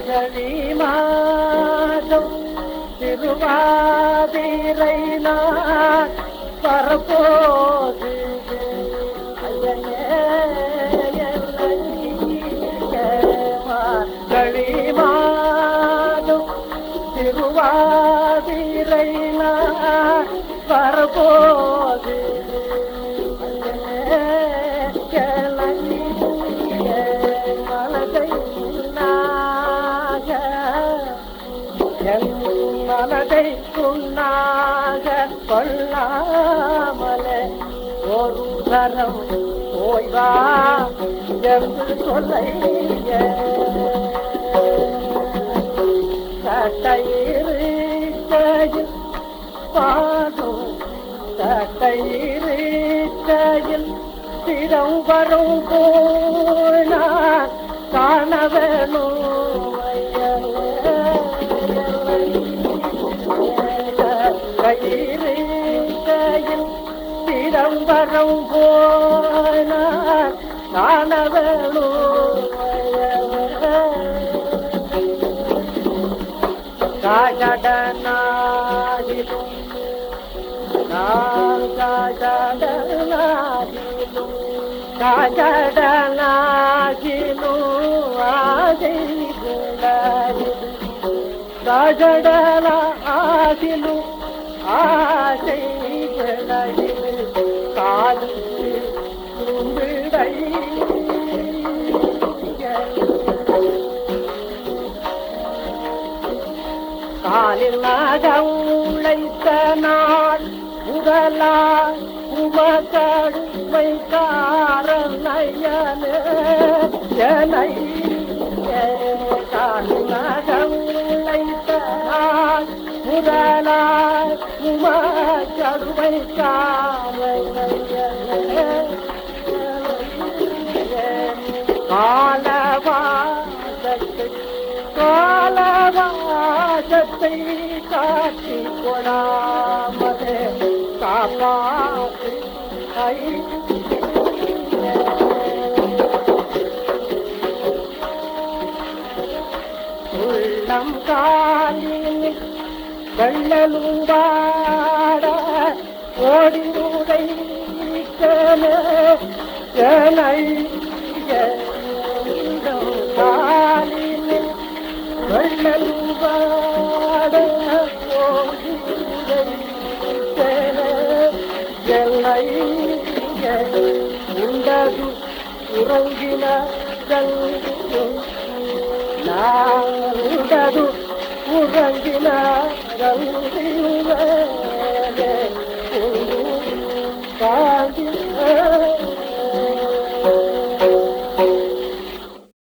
மார்கழி மாதம் திருவாதிரை நான் பரப்போது மார்கழி மாதம் திருவாதிரை நான் வரப்போது மனதை மனதை உண்ணாக கொள்ளாமலே. ஒரு தரம் போய்வா என்று சொல்லைய. சட்டையில் பாடும் சட்டையில் திறம் வரும் போனா காண வேணும் வரும் போன காண வேணும் காஜடனாகிலும் நான் காஜடனாகிலும் காஜடனாகிலும் ஆசை காஜடல ஆகிலும் ஆசை காது நாளில் நகம் உழைத்த நாள் உடலா உமகடுமை காரணையனே எனை காலில் உழைத்த நாள் முதலா உமகடுமை காலவாதத்தை காலவாதத்தை காட்டி கொடாமலே காப்பாற்றி உள்ளம் காலில் வெள்ளலூடாட ஓடி உடைத்தனே ದುರದು ಉರಂಗಿನ ಗಂಗು ನಾಡದು ಉರಂಗಿನ ಗಂಗಿಯುವ ಕಾಂಗಿನ